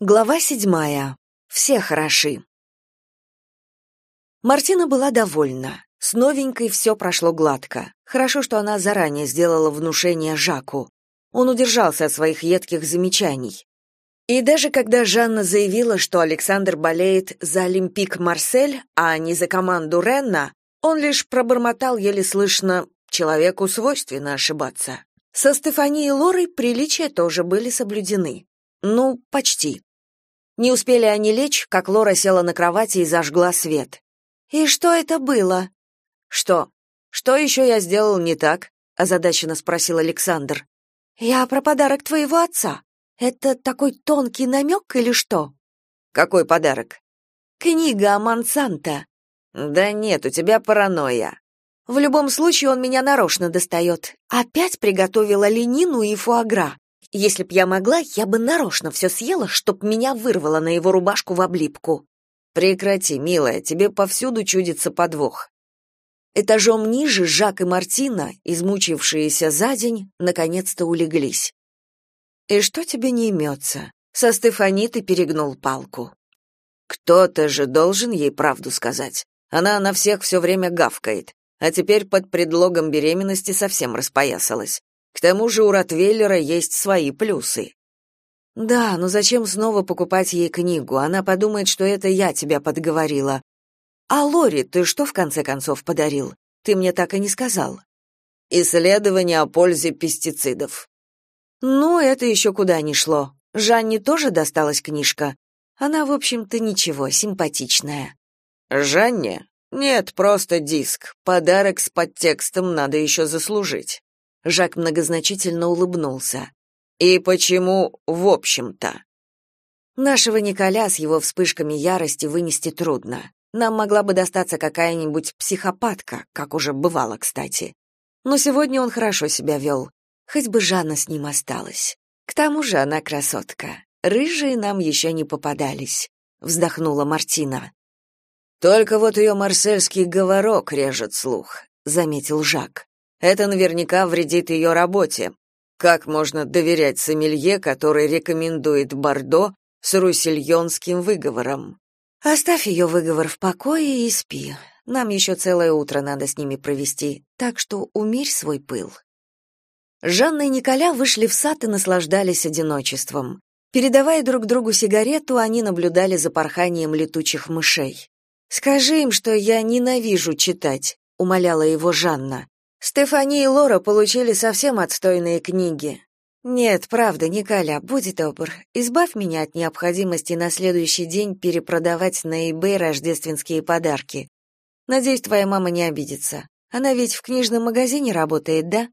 Глава седьмая. Все хороши. Мартина была довольна. С новенькой все прошло гладко. Хорошо, что она заранее сделала внушение Жаку. Он удержался от своих едких замечаний. И даже когда Жанна заявила, что Александр болеет за Олимпик Марсель, а не за команду Ренна, он лишь пробормотал еле слышно «человеку свойственно ошибаться». Со Стефанией Лорой приличия тоже были соблюдены. Ну, почти. Не успели они лечь, как Лора села на кровати и зажгла свет. «И что это было?» «Что? Что еще я сделал не так?» — озадаченно спросил Александр. «Я про подарок твоего отца. Это такой тонкий намек или что?» «Какой подарок?» «Книга о Монсанто». «Да нет, у тебя паранойя». «В любом случае он меня нарочно достает. Опять приготовила ленину и фуагра. Если б я могла, я бы нарочно все съела, чтоб меня вырвало на его рубашку в облипку. Прекрати, милая, тебе повсюду чудится подвох. Этажом ниже Жак и Мартина, измучившиеся за день, наконец-то улеглись. И что тебе не имется? Со Стефани ты перегнул палку. Кто-то же должен ей правду сказать. Она на всех все время гавкает, а теперь под предлогом беременности совсем распоясалась. К тому же у Ротвейлера есть свои плюсы. Да, но зачем снова покупать ей книгу? Она подумает, что это я тебя подговорила. А Лори ты что в конце концов подарил? Ты мне так и не сказал. Исследование о пользе пестицидов. Ну, это еще куда ни шло. Жанне тоже досталась книжка. Она, в общем-то, ничего, симпатичная. Жанне? Нет, просто диск. Подарок с подтекстом надо еще заслужить. Жак многозначительно улыбнулся. И почему в общем-то? Нашего Николя с его вспышками ярости вынести трудно. Нам могла бы достаться какая-нибудь психопатка, как уже бывало, кстати. Но сегодня он хорошо себя вел. Хоть бы Жанна с ним осталась. К тому же она красотка. Рыжие нам еще не попадались, вздохнула Мартина. Только вот ее марсельский говорок режет слух, заметил Жак. Это наверняка вредит ее работе. Как можно доверять сомелье, который рекомендует Бордо с руссельонским выговором? Оставь ее выговор в покое и спи. Нам еще целое утро надо с ними провести, так что умерь свой пыл. Жанна и Николя вышли в сад и наслаждались одиночеством. Передавая друг другу сигарету, они наблюдали за порханием летучих мышей. «Скажи им, что я ненавижу читать», — умоляла его Жанна. Стефани и Лора получили совсем отстойные книги. Нет, правда, Николя, будь добр, избавь меня от необходимости на следующий день перепродавать на eBay рождественские подарки. Надеюсь, твоя мама не обидится. Она ведь в книжном магазине работает, да?